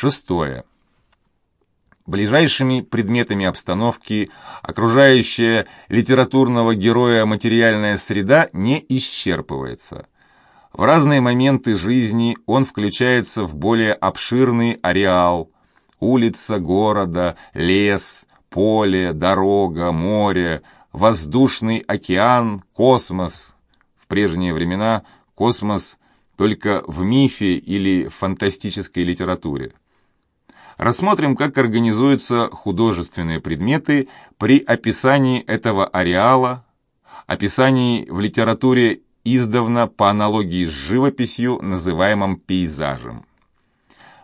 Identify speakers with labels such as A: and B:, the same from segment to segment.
A: Шестое. Ближайшими предметами обстановки окружающая литературного героя материальная среда не исчерпывается. В разные моменты жизни он включается в более обширный ареал – улица города, лес, поле, дорога, море, воздушный океан, космос. В прежние времена космос только в мифе или фантастической литературе. Рассмотрим, как организуются художественные предметы при описании этого ареала, описании в литературе издавна по аналогии с живописью, называемым пейзажем.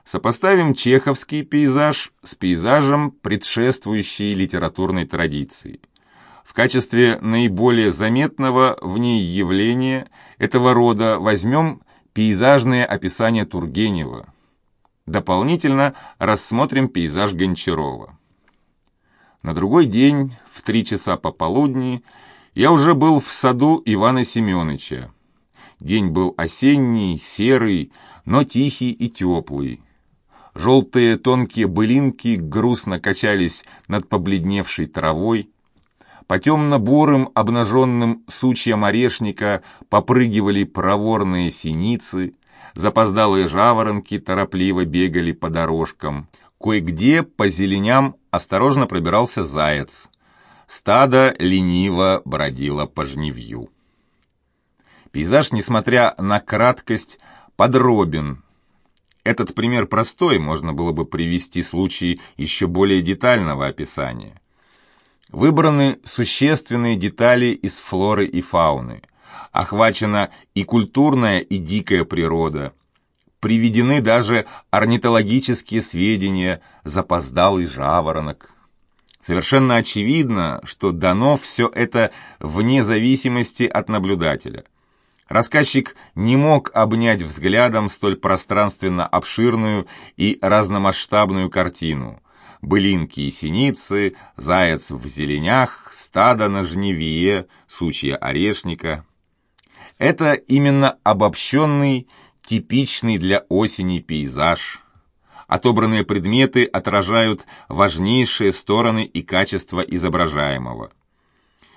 A: Сопоставим чеховский пейзаж с пейзажем предшествующей литературной традиции. В качестве наиболее заметного в ней явления этого рода возьмем пейзажное описание Тургенева – Дополнительно рассмотрим пейзаж Гончарова. На другой день, в три часа пополудни, я уже был в саду Ивана Семеновича. День был осенний, серый, но тихий и теплый. Желтые тонкие былинки грустно качались над побледневшей травой. По темно-бурым обнаженным сучьям орешника попрыгивали проворные синицы, Запоздалые жаворонки торопливо бегали по дорожкам. Кое-где по зеленям осторожно пробирался заяц. Стадо лениво бродило по жневью. Пейзаж, несмотря на краткость, подробен. Этот пример простой, можно было бы привести случай еще более детального описания. Выбраны существенные детали из флоры и фауны – охвачена и культурная, и дикая природа. Приведены даже орнитологические сведения, запоздалый жаворонок. Совершенно очевидно, что дано все это вне зависимости от наблюдателя. Рассказчик не мог обнять взглядом столь пространственно обширную и разномасштабную картину. Былинки и синицы, заяц в зеленях, стадо на жневье, сучья орешника – это именно обобщенный, типичный для осени пейзаж. Отобранные предметы отражают важнейшие стороны и качества изображаемого.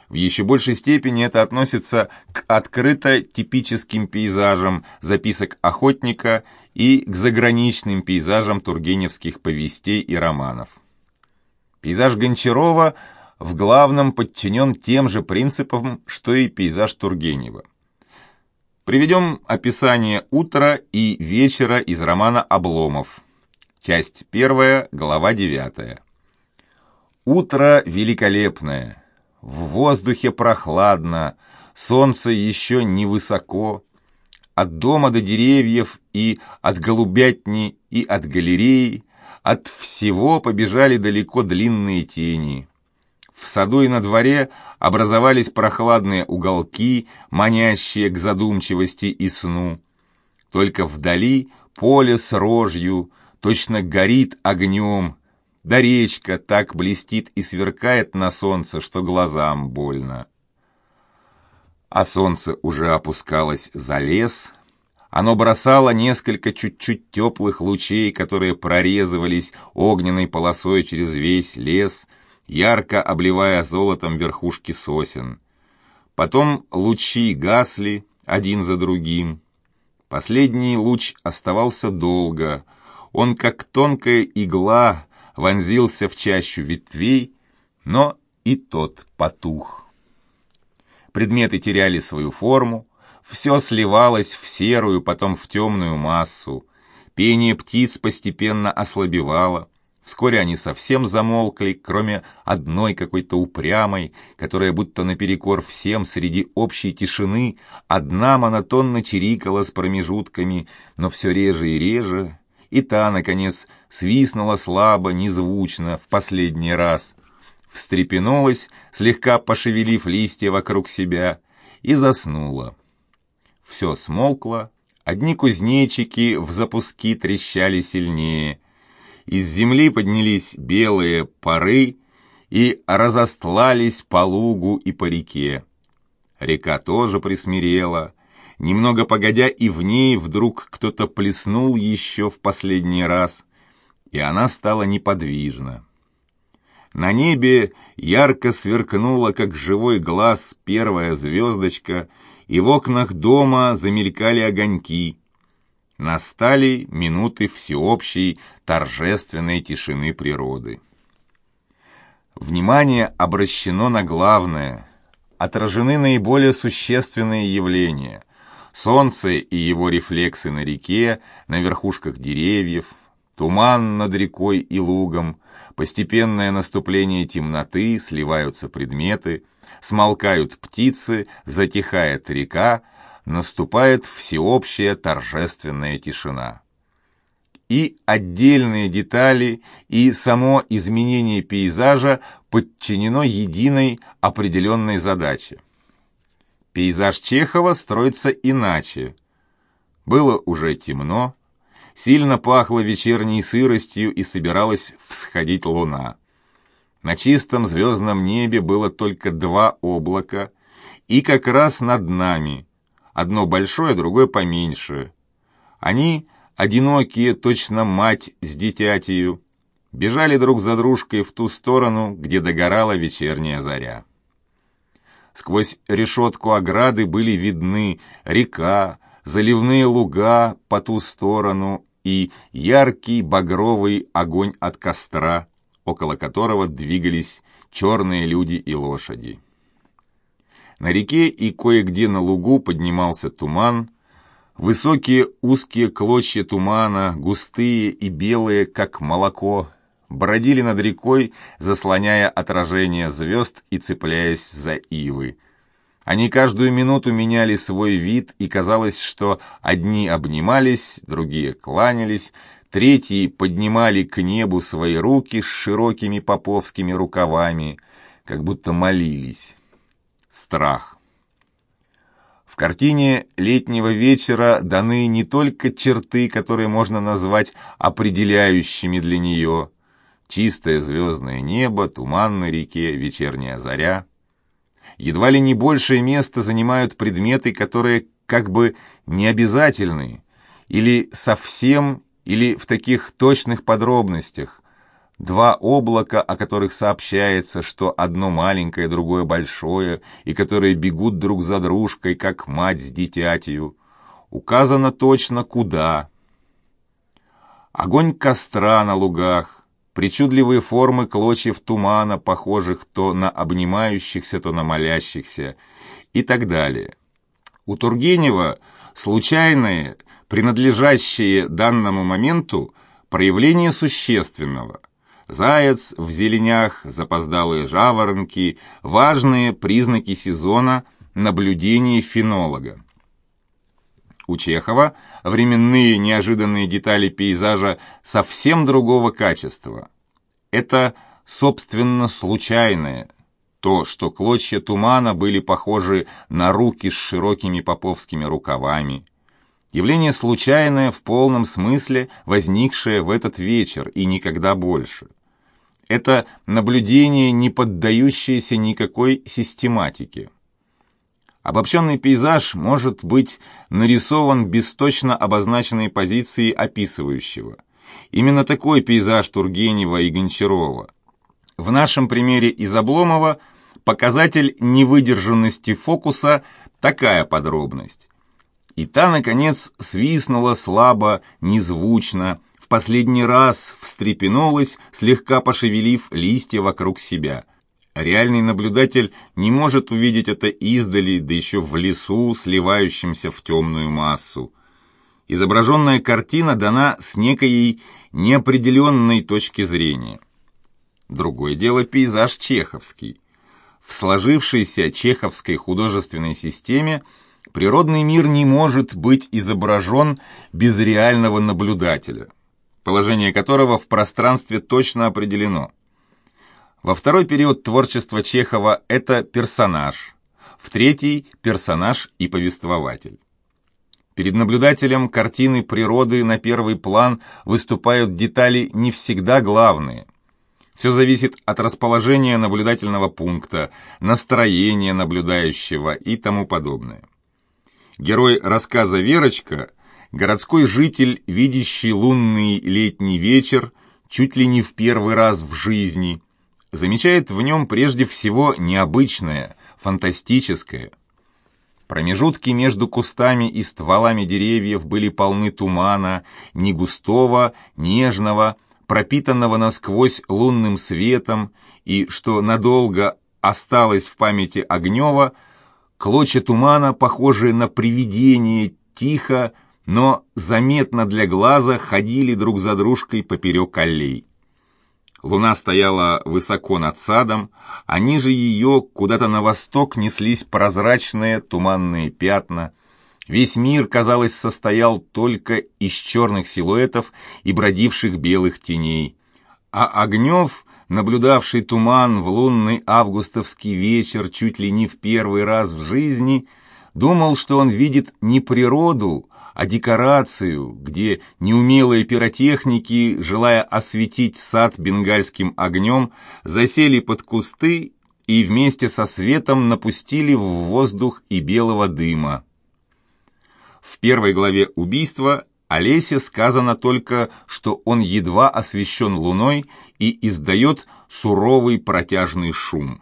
A: В еще большей степени это относится к открыто типическим пейзажам записок охотника и к заграничным пейзажам тургеневских повестей и романов. Пейзаж Гончарова в главном подчинен тем же принципам, что и пейзаж Тургенева. Приведем описание утра и вечера из романа «Обломов». Часть первая, глава девятая. Утро великолепное, в воздухе прохладно, солнце еще невысоко. От дома до деревьев и от голубятни и от галереи, от всего побежали далеко длинные тени. В саду и на дворе образовались прохладные уголки, манящие к задумчивости и сну. Только вдали поле с рожью точно горит огнем, да речка так блестит и сверкает на солнце, что глазам больно. А солнце уже опускалось за лес, оно бросало несколько чуть-чуть теплых лучей, которые прорезывались огненной полосой через весь лес, ярко обливая золотом верхушки сосен. Потом лучи гасли один за другим. Последний луч оставался долго. Он, как тонкая игла, вонзился в чащу ветвей, но и тот потух. Предметы теряли свою форму, все сливалось в серую, потом в темную массу. Пение птиц постепенно ослабевало. Вскоре они совсем замолкли, кроме одной какой-то упрямой, которая будто наперекор всем среди общей тишины. Одна монотонно чирикала с промежутками, но все реже и реже, и та, наконец, свистнула слабо, незвучно, в последний раз, встрепенулась, слегка пошевелив листья вокруг себя, и заснула. Все смолкло, одни кузнечики в запуски трещали сильнее — из земли поднялись белые пары и разостлались по лугу и по реке. Река тоже присмирела. Немного погодя, и в ней вдруг кто-то плеснул еще в последний раз. и она стала неподвижна. На небе ярко сверкнула, как живой глаз, первая звездочка, и в окнах дома замелькали огоньки. Настали минуты всеобщей торжественной тишины природы. Внимание обращено на главное. Отражены наиболее существенные явления. Солнце и его рефлексы на реке, на верхушках деревьев, туман над рекой и лугом, постепенное наступление темноты, сливаются предметы, смолкают птицы, затихает река, наступает всеобщая торжественная тишина и отдельные детали, и само изменение пейзажа подчинено единой определенной задаче. Пейзаж Чехова строится иначе. Было уже темно, сильно пахло вечерней сыростью и собиралась всходить луна. На чистом звездном небе было только два облака, и как раз над нами, одно большое, другое поменьше. Они одинокие, точно мать с дитятью, бежали друг за дружкой в ту сторону, где догорала вечерняя заря. Сквозь решетку ограды были видны река, заливные луга по ту сторону и яркий багровый огонь от костра, около которого двигались черные люди и лошади. На реке и кое-где на лугу поднимался туман, Высокие узкие клочья тумана, густые и белые, как молоко, бродили над рекой, заслоняя отражение звезд и цепляясь за ивы. Они каждую минуту меняли свой вид, и казалось, что одни обнимались, другие кланялись, третьи поднимали к небу свои руки с широкими поповскими рукавами, как будто молились. Страх картине летнего вечера даны не только черты, которые можно назвать определяющими для нее. Чистое звездное небо, туман на реке, вечерняя заря. Едва ли не большее место занимают предметы, которые как бы необязательны, или совсем, или в таких точных подробностях, Два облака, о которых сообщается, что одно маленькое, другое большое, и которые бегут друг за дружкой, как мать с дитятью. Указано точно куда. Огонь костра на лугах, причудливые формы клочьев тумана, похожих то на обнимающихся, то на молящихся, и так далее. У Тургенева случайные, принадлежащие данному моменту, проявление существенного – Заяц в зеленях, запоздалые жаворонки, важные признаки сезона наблюдений фенолога. У Чехова временные неожиданные детали пейзажа совсем другого качества. Это, собственно, случайное, то, что клочья тумана были похожи на руки с широкими поповскими рукавами. Явление случайное в полном смысле, возникшее в этот вечер и никогда больше. Это наблюдение, не поддающееся никакой систематике. Обобщенный пейзаж может быть нарисован без точно обозначенной позиции описывающего. Именно такой пейзаж Тургенева и Гончарова. В нашем примере из Обломова показатель невыдержанности фокуса такая подробность. И та, наконец, свистнула слабо, незвучно, в последний раз встрепенулась, слегка пошевелив листья вокруг себя. Реальный наблюдатель не может увидеть это издали, да еще в лесу, сливающемся в темную массу. Изображенная картина дана с некой неопределенной точки зрения. Другое дело пейзаж чеховский. В сложившейся чеховской художественной системе природный мир не может быть изображен без реального наблюдателя положение которого в пространстве точно определено. Во второй период творчества Чехова это персонаж, в третий – персонаж и повествователь. Перед наблюдателем картины природы на первый план выступают детали не всегда главные. Все зависит от расположения наблюдательного пункта, настроения наблюдающего и тому подобное. Герой рассказа «Верочка» городской житель, видящий лунный летний вечер, чуть ли не в первый раз в жизни, замечает в нем прежде всего необычное, фантастическое. Промежутки между кустами и стволами деревьев были полны тумана, не густого, нежного, пропитанного насквозь лунным светом, и, что надолго осталось в памяти Огнева, клочья тумана, похожие на привидение, тихо, но заметно для глаза ходили друг за дружкой поперек аллей. Луна стояла высоко над садом, а ниже ее куда-то на восток неслись прозрачные туманные пятна. Весь мир, казалось, состоял только из черных силуэтов и бродивших белых теней. А Огнев, наблюдавший туман в лунный августовский вечер чуть ли не в первый раз в жизни, думал, что он видит не природу, а декорацию, где неумелые пиротехники, желая осветить сад бенгальским огнем, засели под кусты и вместе со светом напустили в воздух и белого дыма. В первой главе убийства Олесе сказано только, что он едва освещен луной и издает суровый протяжный шум.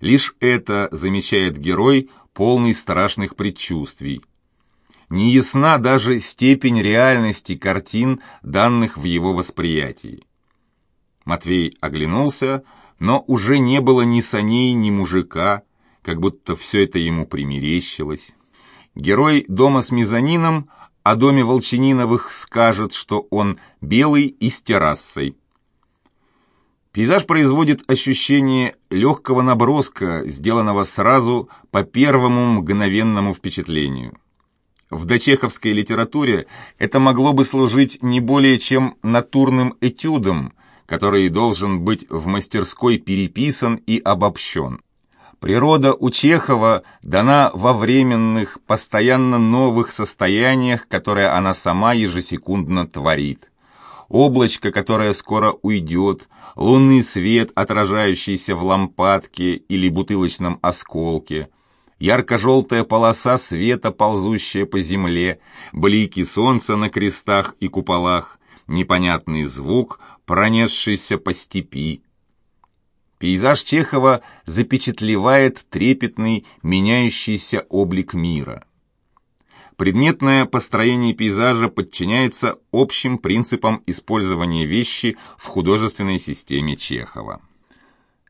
A: Лишь это замечает герой, полный страшных предчувствий не ясна даже степень реальности картин, данных в его восприятии. Матвей оглянулся, но уже не было ни саней, ни мужика, как будто все это ему примерещилось. Герой дома с мезонином о доме Волчаниновых скажет, что он белый и с террасой. Пейзаж производит ощущение легкого наброска, сделанного сразу по первому мгновенному впечатлению. В дочеховской литературе это могло бы служить не более чем натурным этюдом, который должен быть в мастерской переписан и обобщен. Природа у Чехова дана во временных, постоянно новых состояниях, которые она сама ежесекундно творит. Облачко, которое скоро уйдет, лунный свет, отражающийся в лампадке или бутылочном осколке – ярко-желтая полоса света, ползущая по земле, блики солнца на крестах и куполах, непонятный звук, пронесшийся по степи. Пейзаж Чехова запечатлевает трепетный, меняющийся облик мира. Предметное построение пейзажа подчиняется общим принципам использования вещи в художественной системе Чехова.